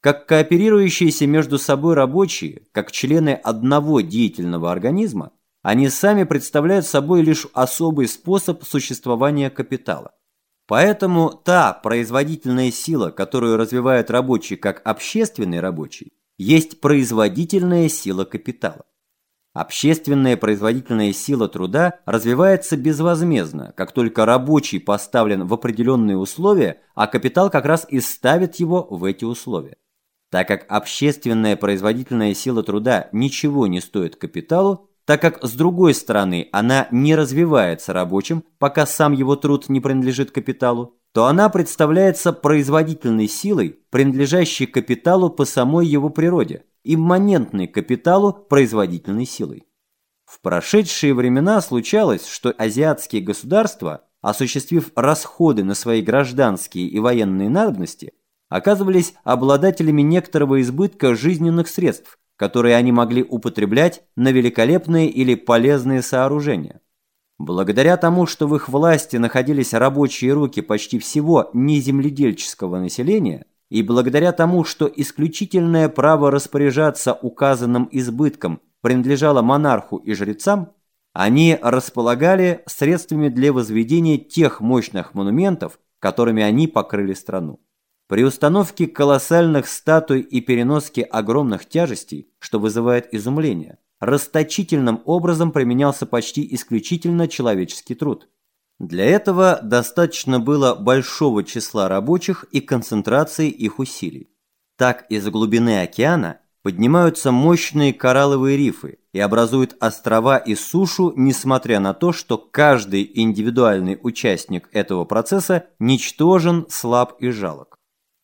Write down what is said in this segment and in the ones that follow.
как кооперирующиеся между собой рабочие, как члены одного деятельного организма, они сами представляют собой лишь особый способ существования капитала. Поэтому та производительная сила, которую развивает рабочий как общественный рабочий, есть производительная сила капитала. Общественная производительная сила труда развивается безвозмездно, как только рабочий поставлен в определенные условия, а капитал как раз и ставит его в эти условия. Так как общественная производительная сила труда ничего не стоит капиталу, так как, с другой стороны, она не развивается рабочим, пока сам его труд не принадлежит капиталу, то она представляется производительной силой, принадлежащей капиталу по самой его природе, имманентной капиталу производительной силой. В прошедшие времена случалось, что азиатские государства, осуществив расходы на свои гражданские и военные надобности, оказывались обладателями некоторого избытка жизненных средств, которые они могли употреблять на великолепные или полезные сооружения. Благодаря тому, что в их власти находились рабочие руки почти всего неземледельческого населения, и благодаря тому, что исключительное право распоряжаться указанным избытком принадлежало монарху и жрецам, они располагали средствами для возведения тех мощных монументов, которыми они покрыли страну. При установке колоссальных статуй и переноске огромных тяжестей, что вызывает изумление, расточительным образом применялся почти исключительно человеческий труд. Для этого достаточно было большого числа рабочих и концентрации их усилий. Так из глубины океана поднимаются мощные коралловые рифы и образуют острова и сушу, несмотря на то, что каждый индивидуальный участник этого процесса ничтожен, слаб и жалок.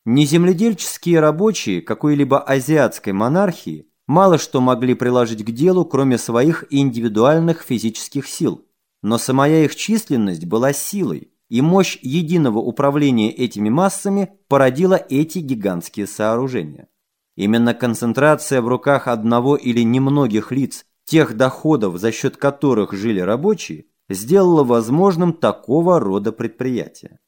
Неземледельческие рабочие какой-либо азиатской монархии мало что могли приложить к делу, кроме своих индивидуальных физических сил. Но самая их численность была силой, и мощь единого управления этими массами породила эти гигантские сооружения. Именно концентрация в руках одного или немногих лиц тех доходов, за счет которых жили рабочие, сделала возможным такого рода предприятия.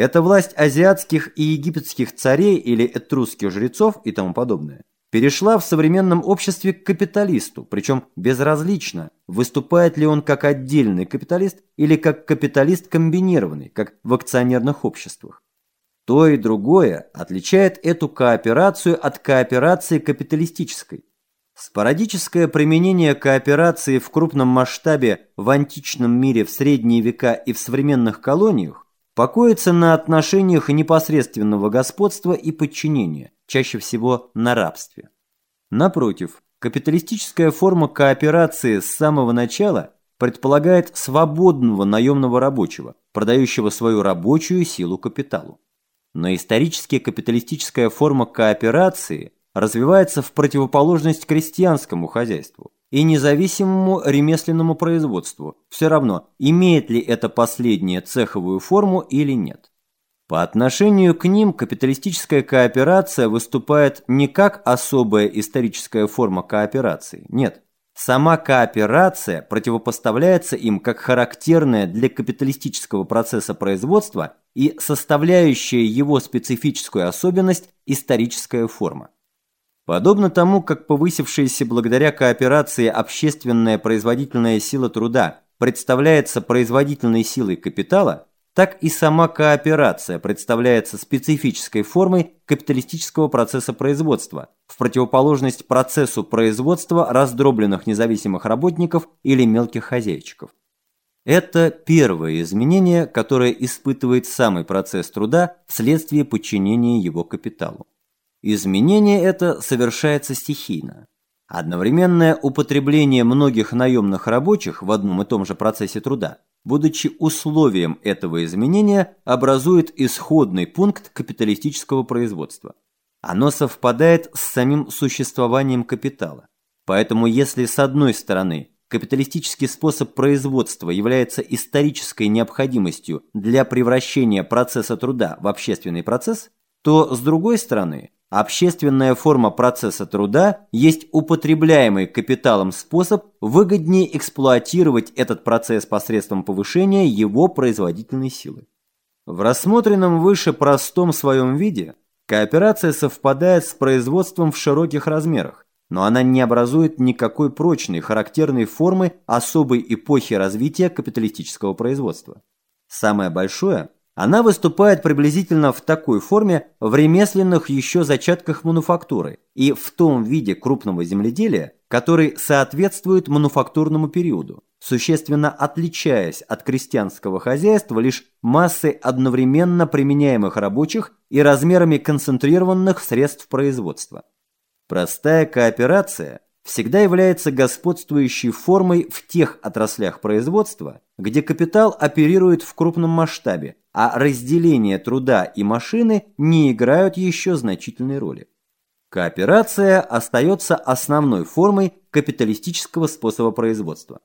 Эта власть азиатских и египетских царей или этрусских жрецов и тому подобное перешла в современном обществе к капиталисту, причем безразлично, выступает ли он как отдельный капиталист или как капиталист комбинированный, как в акционерных обществах. То и другое отличает эту кооперацию от кооперации капиталистической. Спорадическое применение кооперации в крупном масштабе в античном мире в средние века и в современных колониях покоится на отношениях непосредственного господства и подчинения, чаще всего на рабстве. Напротив, капиталистическая форма кооперации с самого начала предполагает свободного наемного рабочего, продающего свою рабочую силу капиталу. Но исторически капиталистическая форма кооперации развивается в противоположность крестьянскому хозяйству и независимому ремесленному производству, все равно, имеет ли это последнее цеховую форму или нет. По отношению к ним капиталистическая кооперация выступает не как особая историческая форма кооперации, нет. Сама кооперация противопоставляется им как характерная для капиталистического процесса производства и составляющая его специфическую особенность историческая форма. Подобно тому, как повысившаяся благодаря кооперации общественная производительная сила труда представляется производительной силой капитала, так и сама кооперация представляется специфической формой капиталистического процесса производства, в противоположность процессу производства раздробленных независимых работников или мелких хозяйчиков. Это первое изменение, которое испытывает самый процесс труда вследствие подчинения его капиталу. Изменение это совершается стихийно. Одновременное употребление многих наемных рабочих в одном и том же процессе труда, будучи условием этого изменения, образует исходный пункт капиталистического производства. Оно совпадает с самим существованием капитала. Поэтому если с одной стороны капиталистический способ производства является исторической необходимостью для превращения процесса труда в общественный процесс, то с другой стороны Общественная форма процесса труда есть употребляемый капиталом способ выгоднее эксплуатировать этот процесс посредством повышения его производительной силы. В рассмотренном выше простом своем виде Кооперация совпадает с производством в широких размерах, но она не образует никакой прочной, характерной формы особой эпохи развития капиталистического производства. Самое большое, она выступает приблизительно в такой форме в ремесленных еще зачатках мануфактуры и в том виде крупного земледелия, который соответствует мануфактурному периоду, существенно отличаясь от крестьянского хозяйства лишь массой одновременно применяемых рабочих и размерами концентрированных средств производства. Простая кооперация всегда является господствующей формой в тех отраслях производства, где капитал оперирует в крупном масштабе, а разделение труда и машины не играют еще значительной роли. Кооперация остается основной формой капиталистического способа производства.